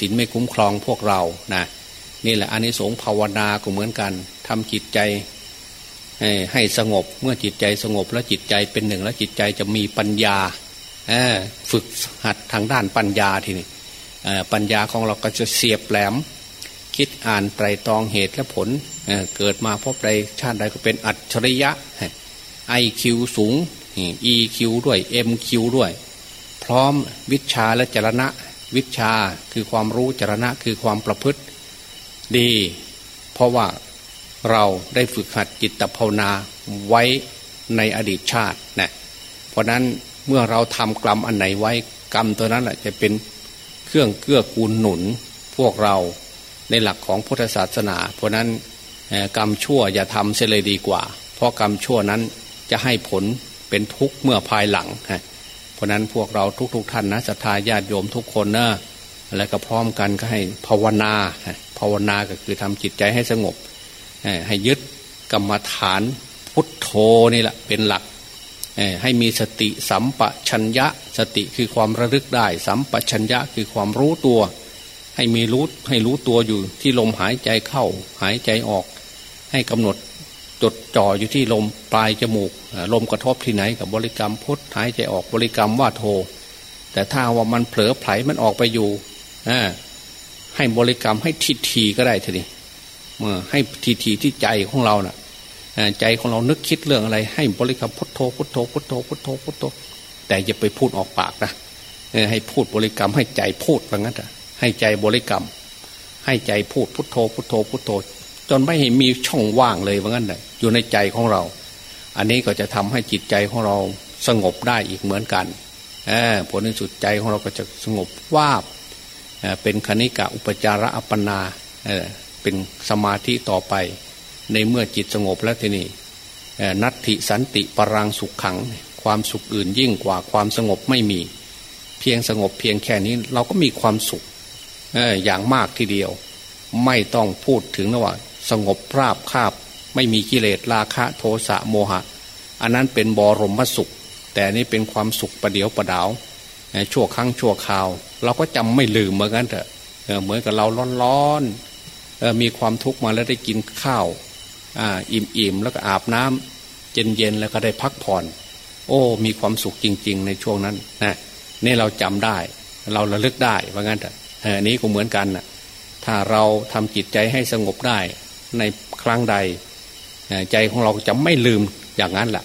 B: ศีลไม่คุ้มครองพวกเรานะนี่แหละอันนี้สงภาวนาก็เหมือนกันทำจิตใจให้สงบเมื่อจิตใจสงบแล้วจิตใจเป็นหนึ่งแล้วจิตใจจะมีปัญญา ฝึกหัดทางด้านปัญญาทีนี้ปัญญาของเราก็จะเสียบแหลม คิดอ่านไตรตรองเหตุและผลเเกิดมาพบใดชาติใดก็เป็นอัจฉริยะไอคิวสูง EQ ด้วย MQ ด้วย พร้อมวิชาและจรณะวิชาคือความรู้จรณะคือความประพฤติดี เพราะว่าเราได้ฝึกหัดจิตภาวนาไว้ในอดีตชาตินะเพราะนั้น เมื่อเราทำกรรมอันไหนไว้กรรมตัวนั้นแหละจะเป็นเครื่องเกื้อกูลหนุนพวกเราในหลักของพุทธศาสนา เพราะนั้นกรรมชั่วอย่าทำเสียเลยดีกว่า เพราะกรรมชั่วนั้นจะให้ผลเป็นทุกข์เมื่อภายหลัง เพราะนั้นพวกเราทุกๆทท่านนะศรัทธาญาติโยมทุกคนนะและก็พร้อมกันก็ให้ภาวนา ภาวนาก็คือทำจิตใจให้สงบ ให้ยึดกรรมฐานพุทโธนี่แหละเป็นหลัก ให้มีสติสัมปชัญญะ สติคือความระลึกได้ สัมปชัญญะคือความรู้ตัว ให้มีรู้ให้รู้ตัวอยู่ที่ลมหายใจเข้าหายใจออก ให้กำหนดจดจ่ออยู่ที่ลมปลายจมูก ลมกระทบที่ไหนกับบริกรรมพุทหายใจออกบริกรรมว่าโท แต่ถ้าว่ามันเผลอไผลมันออกไปอยู่ให้บริกรรมให้ทีทีก็ได้ทีนี่ให้ทีทีที่ใจของเรานะ่ะ ใจของเรานึกคิดเรื่องอะไร ให้บริกรรมพุทโธพุทโธพุทโธพุทโธพุทโธ แต่อย่าไปพูดออกปากนะให้พูดบริกรรมให้ใจพูดว่างั้นให้ใจบริกรรม ให้ใจพูดพุทโธพุทโธพุทโธ จนไม่เห็นมีช่องว่างเลยว่างั้นเลยอยู่ในใจของเรา อันนี้ก็จะทำให้จิตใจของเราสงบได้อีกเหมือนกันผลในสุดใจของเราก็จะสงบว่าบเป็นคณิกะอุปจาระอัปปนาเป็นสมาธิต่อไป ในเมื่อจิตสงบแล้วทีนี้นัตถิสันติปรังสุขขัง ความสุขอื่นยิ่งกว่าความสงบไม่มี เพียงสงบเพียงแค่นี้เราก็มีความสุขอย่างมากทีเดียว ไม่ต้องพูดถึงนะว่า สงบราบคาบ ไม่มีกิเลสราคะโทสะโมหะ อันนั้นเป็นบรมสุข แต่นี่เป็นความสุขประเดียวประดาวชั่วครั้งชั่วคราว เราก็จำไม่ลืมเหมือนกันเถอะเหมือนกับเราร้อนๆมีความทุกข์มาแล้วได้กินข้าว อิ่มๆแล้วก็อาบน้ำเย็นๆแล้วก็ได้พักผ่อน โอ้ มีความสุขจริง ๆ ในช่วงนั้นนะนี่เราจำได้ เราระลึกได้ว่างั้นเถอะอันนี้ก็เหมือนกันนะถ้าเราทำจิตใจให้สงบได้ ในครั้งใด ใจของเราจะไม่ลืมอย่างนั้นแหละ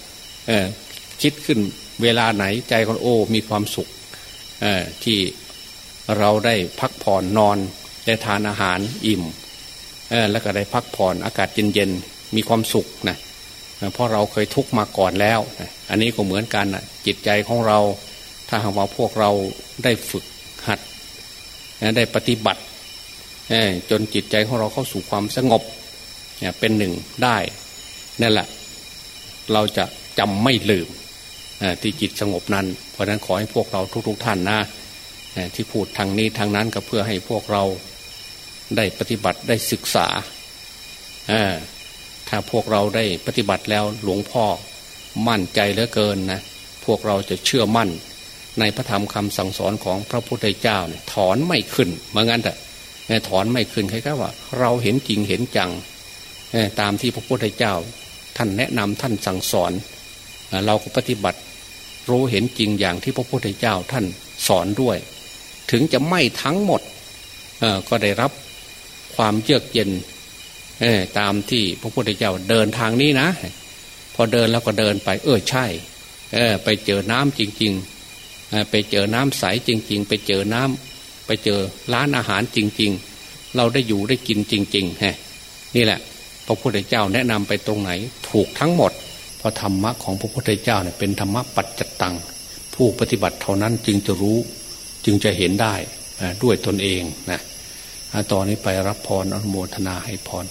B: คิดขึ้นเวลาไหนใจของโอ้ มีความสุขที่เราได้พักผ่อนนอนได้ทานอาหารอิ่มแล้วก็ได้พักผ่อนอากาศเย็นๆ มีความสุขนะเพราะเราเคยทุกมาก่อนแล้ว อันนี้ก็เหมือนกันนะจิตใจของเรา ถ้าหากว่าพวกเราได้ฝึกหัดได้ปฏิบัติจนจิตใจของเราเข้าสู่ความสงบเป็นหนึ่งได้นั่นแหละ เราจะจำไม่ลืมที่จิตสงบนั้น เพราะนั้นขอให้พวกเราทุก ๆ ท่านนะที่พูดทางนี้ทางนั้นก็เพื่อให้พวกเราได้ปฏิบัติได้ศึกษา ถ้าพวกเราได้ปฏิบัติแล้วหลวงพ่อมั่นใจเหลือเกินนะพวกเราจะเชื่อมั่น ในพระธรรมคำสั่งสอนของพระพุทธเจ้าเนี่ยถอนไม่ขึ้นเมื่อกันแต่ถอนไม่ขึ้นใครก็ว่า เราเห็นจริงเห็นจังตามที่พระพุทธเจ้า ท่านแนะนำท่านสั่งสอน เราก็ปฏิบัติ รู้เห็นจริงอย่างที่พระพุทธเจ้าท่านสอนด้วย ถึงจะไม่ทั้งหมดก็ได้รับความเยือกเย็น ตามที่พระพุทธเจ้าเดินทางนี้นะ พอเดินแล้วก็เดินไป เออใช่เอ่ไปเจอน้ำจริงๆไปเจอน้ำใสจริง ๆ ไปเจอน้ำไปเจอร้านอาหารจริง ๆ เราได้อยู่ได้กินจริงๆฮนี่แหละ พระพุทธเจ้าแนะนำไปตรงไหน ถูกทั้งหมด เพราะธรรมะของพระพุทธเจ้าเนี่ยเป็นธรรมะปัจจตัง ผู้ปฏิบัติเท่านั้นจึงจะรู้จึงจะเห็นได้ด้วยตนเองนะตอนนี้ไปรับพรอนุโมทนาให้พร